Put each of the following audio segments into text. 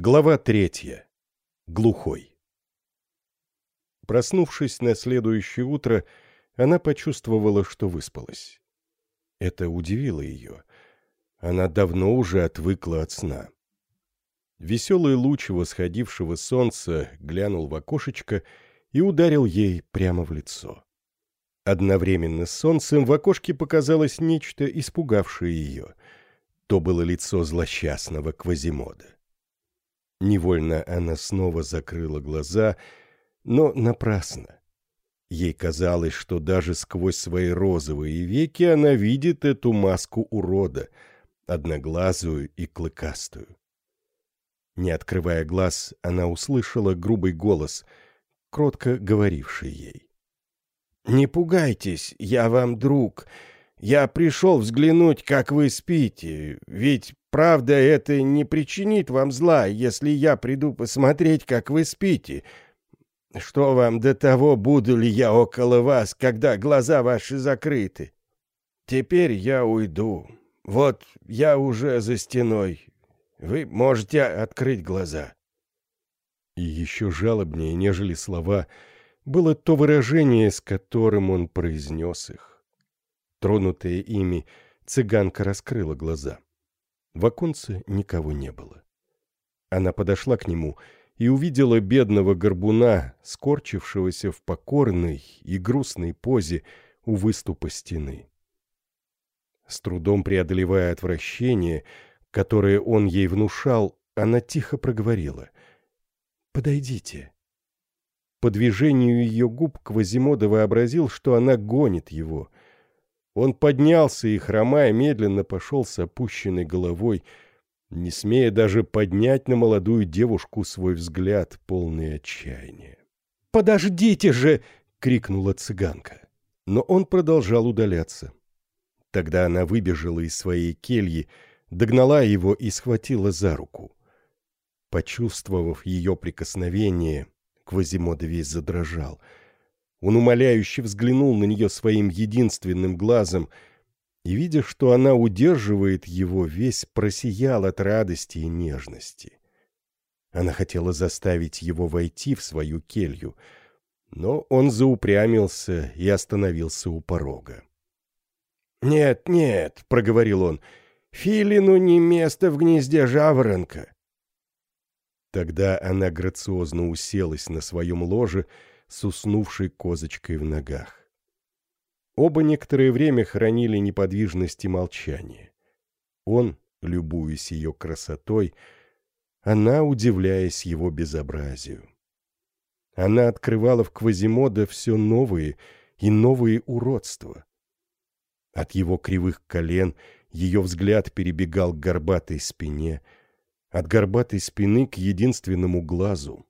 Глава третья. Глухой. Проснувшись на следующее утро, она почувствовала, что выспалась. Это удивило ее. Она давно уже отвыкла от сна. Веселый луч восходившего солнца глянул в окошечко и ударил ей прямо в лицо. Одновременно с солнцем в окошке показалось нечто, испугавшее ее. То было лицо злосчастного Квазимода. Невольно она снова закрыла глаза, но напрасно. Ей казалось, что даже сквозь свои розовые веки она видит эту маску урода, одноглазую и клыкастую. Не открывая глаз, она услышала грубый голос, кротко говоривший ей. «Не пугайтесь, я вам друг. Я пришел взглянуть, как вы спите, ведь, правда, это не причинит вам зла, если я приду посмотреть, как вы спите. Что вам до того, буду ли я около вас, когда глаза ваши закрыты? Теперь я уйду. Вот я уже за стеной, вы можете открыть глаза. И еще жалобнее, нежели слова, было то выражение, с которым он произнес их. Тронутая ими, цыганка раскрыла глаза. В оконце никого не было. Она подошла к нему и увидела бедного горбуна, скорчившегося в покорной и грустной позе у выступа стены. С трудом преодолевая отвращение, которое он ей внушал, она тихо проговорила. «Подойдите». По движению ее губ Квазимода вообразил, что она гонит его. Он поднялся и, хромая, медленно пошел с опущенной головой, не смея даже поднять на молодую девушку свой взгляд, полный отчаяния. «Подождите же!» — крикнула цыганка. Но он продолжал удаляться. Тогда она выбежала из своей кельи, догнала его и схватила за руку. Почувствовав ее прикосновение, Квазимода весь задрожал. Он умоляюще взглянул на нее своим единственным глазом и, видя, что она удерживает его, весь просиял от радости и нежности. Она хотела заставить его войти в свою келью, но он заупрямился и остановился у порога. «Нет, нет», — проговорил он, — Филину не место в гнезде жаворонка. Тогда она грациозно уселась на своем ложе с уснувшей козочкой в ногах. Оба некоторое время хранили неподвижность и молчание. Он, любуясь ее красотой, она, удивляясь его безобразию. Она открывала в Квазимода все новые и новые уродства. От его кривых колен — ее взгляд перебегал к горбатой спине, от горбатой спины к единственному глазу.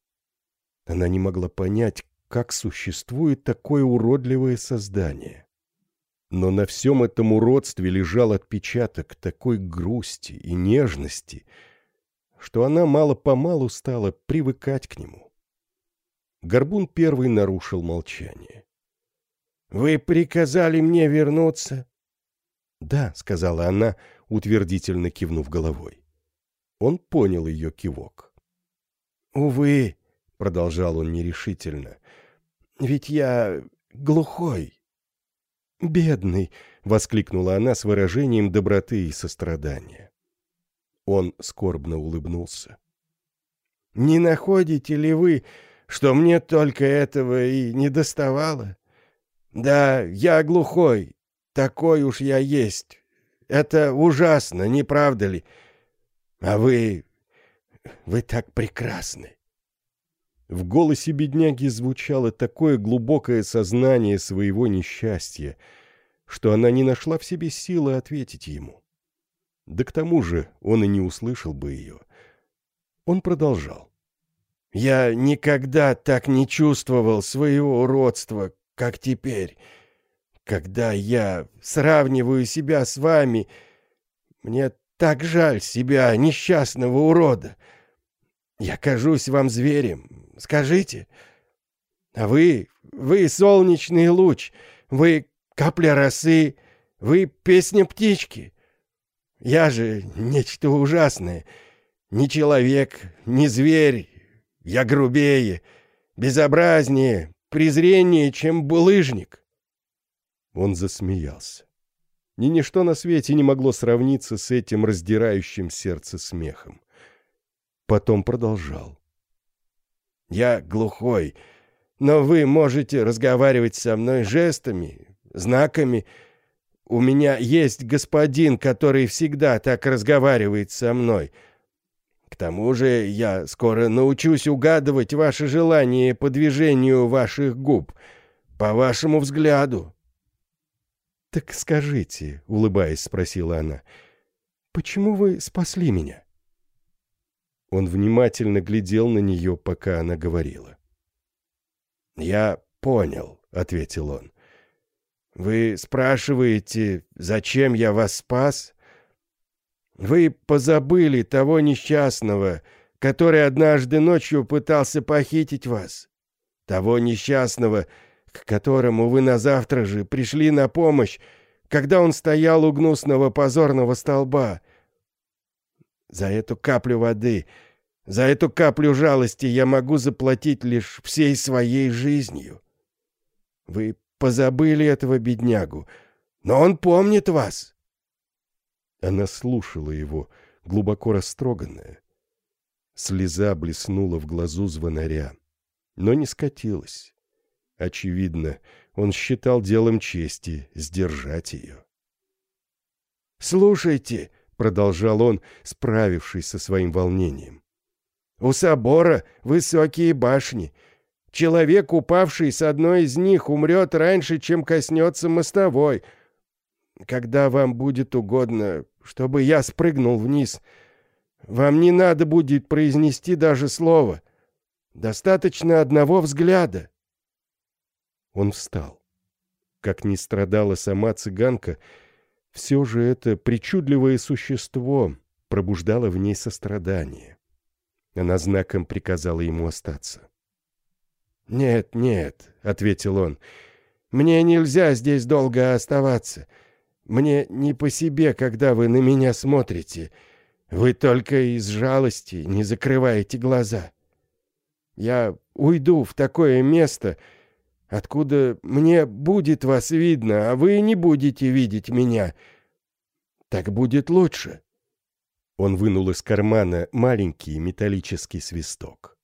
Она не могла понять, как существует такое уродливое создание. Но на всем этом уродстве лежал отпечаток такой грусти и нежности, что она мало-помалу стала привыкать к нему. Горбун первый нарушил молчание. «Вы приказали мне вернуться?» «Да», — сказала она, утвердительно кивнув головой. Он понял ее кивок. «Увы», — продолжал он нерешительно, — «ведь я глухой». «Бедный!» — воскликнула она с выражением доброты и сострадания. Он скорбно улыбнулся. «Не находите ли вы, что мне только этого и не доставало? Да, я глухой, такой уж я есть. Это ужасно, не правда ли? А вы... вы так прекрасны. В голосе бедняги звучало такое глубокое сознание своего несчастья, что она не нашла в себе силы ответить ему. Да к тому же он и не услышал бы ее. Он продолжал. «Я никогда так не чувствовал своего уродства, как теперь». Когда я сравниваю себя с вами, мне так жаль себя, несчастного урода. Я кажусь вам зверем, скажите. А вы, вы солнечный луч, вы капля росы, вы песня птички. Я же нечто ужасное. Не человек, не зверь. Я грубее, безобразнее, презреннее, чем булыжник. Он засмеялся. Ни ничто на свете не могло сравниться с этим раздирающим сердце смехом. Потом продолжал. «Я глухой, но вы можете разговаривать со мной жестами, знаками. У меня есть господин, который всегда так разговаривает со мной. К тому же я скоро научусь угадывать ваши желания по движению ваших губ, по вашему взгляду». «Так скажите», — улыбаясь, спросила она, — «почему вы спасли меня?» Он внимательно глядел на нее, пока она говорила. «Я понял», — ответил он. «Вы спрашиваете, зачем я вас спас? Вы позабыли того несчастного, который однажды ночью пытался похитить вас, того несчастного, к которому вы на завтра же пришли на помощь, когда он стоял у гнусного позорного столба. За эту каплю воды, за эту каплю жалости я могу заплатить лишь всей своей жизнью. Вы позабыли этого беднягу, но он помнит вас. Она слушала его, глубоко растроганная. Слеза блеснула в глазу звонаря, но не скатилась. Очевидно, он считал делом чести сдержать ее. «Слушайте», — продолжал он, справившись со своим волнением, — «у собора высокие башни. Человек, упавший с одной из них, умрет раньше, чем коснется мостовой. Когда вам будет угодно, чтобы я спрыгнул вниз, вам не надо будет произнести даже слова. Достаточно одного взгляда». Он встал. Как ни страдала сама цыганка, все же это причудливое существо пробуждало в ней сострадание. Она знаком приказала ему остаться. «Нет, нет», — ответил он, — «мне нельзя здесь долго оставаться. Мне не по себе, когда вы на меня смотрите. Вы только из жалости не закрываете глаза. Я уйду в такое место, — откуда мне будет вас видно, а вы не будете видеть меня. Так будет лучше». Он вынул из кармана маленький металлический свисток.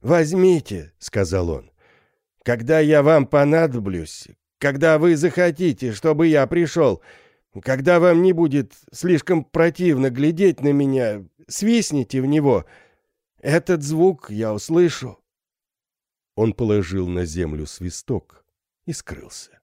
«Возьмите», — сказал он. «Когда я вам понадоблюсь, когда вы захотите, чтобы я пришел, когда вам не будет слишком противно глядеть на меня, свистните в него. Этот звук я услышу». Он положил на землю свисток и скрылся.